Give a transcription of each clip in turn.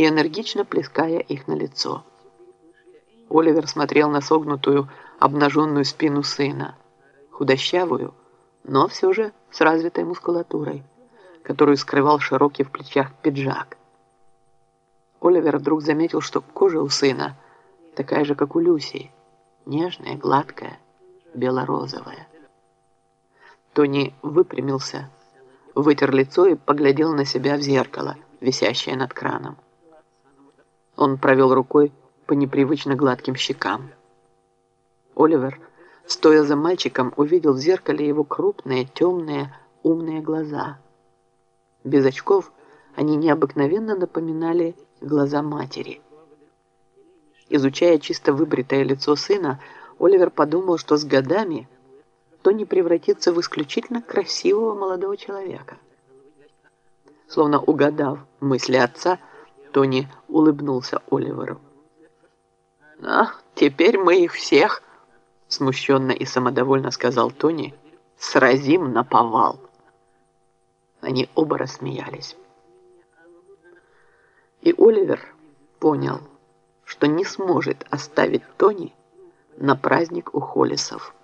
и энергично плеская их на лицо. Оливер смотрел на согнутую, обнаженную спину сына, худощавую, но все же с развитой мускулатурой, которую скрывал широкий в плечах пиджак. Оливер вдруг заметил, что кожа у сына такая же, как у Люси, нежная, гладкая, бело-розовая. Тони выпрямился, вытер лицо и поглядел на себя в зеркало, висящее над краном. Он провел рукой по непривычно гладким щекам. Оливер, стоя за мальчиком, увидел в зеркале его крупные, темные, умные глаза. Без очков они необыкновенно напоминали глаза матери. Изучая чисто выбритое лицо сына, Оливер подумал, что с годами Тони превратится в исключительно красивого молодого человека. Словно угадав мысли отца, Тони улыбнулся Оливеру. «А, теперь мы их всех, смущенно и самодовольно сказал Тони, сразим на повал. Они оба рассмеялись. И Оливер понял, что не сможет оставить Тони на праздник у Холлисов,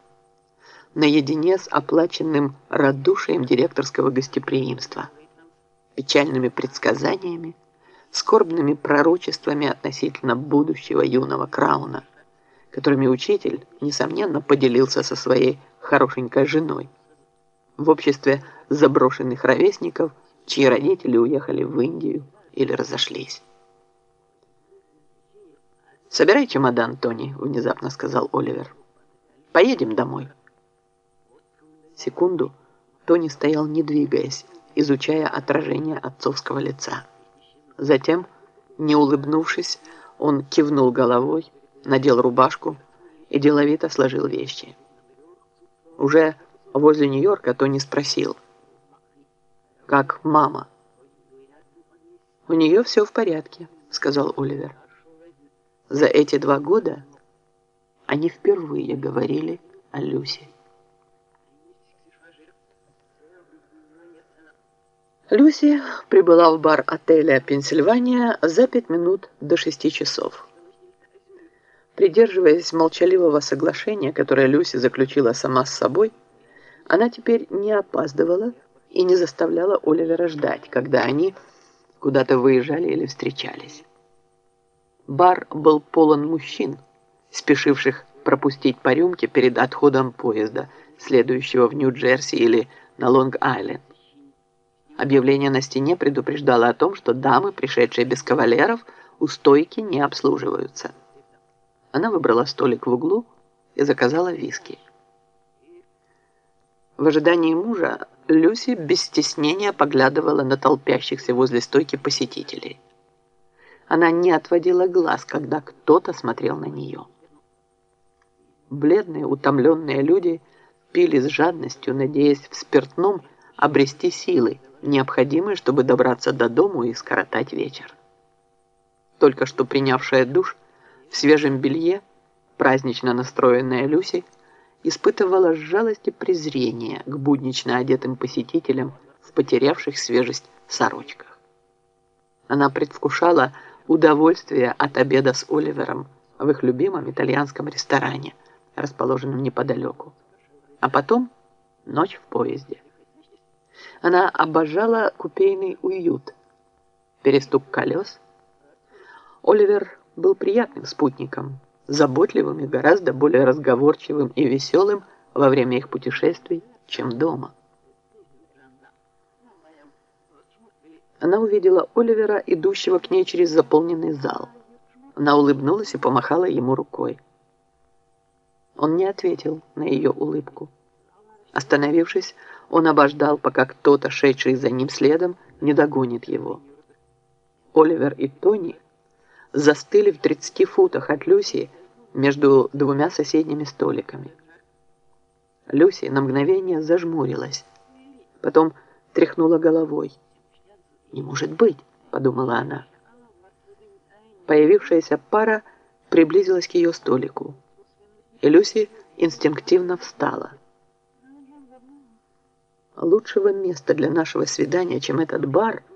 наедине с оплаченным радушием директорского гостеприимства, печальными предсказаниями, скорбными пророчествами относительно будущего юного Крауна, которыми учитель, несомненно, поделился со своей хорошенькой женой в обществе заброшенных ровесников, чьи родители уехали в Индию или разошлись. «Собирай чемодан, Тони», — внезапно сказал Оливер. «Поедем домой». Секунду Тони стоял, не двигаясь, изучая отражение отцовского лица. Затем, не улыбнувшись, он кивнул головой, надел рубашку и деловито сложил вещи. Уже возле Нью-Йорка Тони спросил, «Как мама?» «У нее все в порядке», — сказал Оливер. За эти два года они впервые говорили о Люсе. Люси прибыла в бар отеля «Пенсильвания» за пять минут до шести часов. Придерживаясь молчаливого соглашения, которое Люси заключила сама с собой, она теперь не опаздывала и не заставляла Оливера ждать, когда они куда-то выезжали или встречались. Бар был полон мужчин, спешивших пропустить по рюмке перед отходом поезда, следующего в Нью-Джерси или на Лонг-Айленд. Объявление на стене предупреждало о том, что дамы, пришедшие без кавалеров, у стойки не обслуживаются. Она выбрала столик в углу и заказала виски. В ожидании мужа Люси без стеснения поглядывала на толпящихся возле стойки посетителей. Она не отводила глаз, когда кто-то смотрел на нее. Бледные, утомленные люди пили с жадностью, надеясь в спиртном обрести силы, необходимые, чтобы добраться до дому и скоротать вечер. Только что принявшая душ в свежем белье, празднично настроенная Люси, испытывала жалость и презрение к буднично одетым посетителям в потерявших свежесть сорочках. Она предвкушала удовольствие от обеда с Оливером в их любимом итальянском ресторане, расположенном неподалеку, а потом ночь в поезде. Она обожала купейный уют, перестук колес. Оливер был приятным спутником, заботливым и гораздо более разговорчивым и веселым во время их путешествий, чем дома. Она увидела Оливера, идущего к ней через заполненный зал. Она улыбнулась и помахала ему рукой. Он не ответил на ее улыбку. Остановившись, он обождал, пока кто-то, шедший за ним следом, не догонит его. Оливер и Тони застыли в 30 футах от Люси между двумя соседними столиками. Люси на мгновение зажмурилась, потом тряхнула головой. «Не может быть!» — подумала она. Появившаяся пара приблизилась к ее столику, и Люси инстинктивно встала. Лучшего места для нашего свидания, чем этот бар —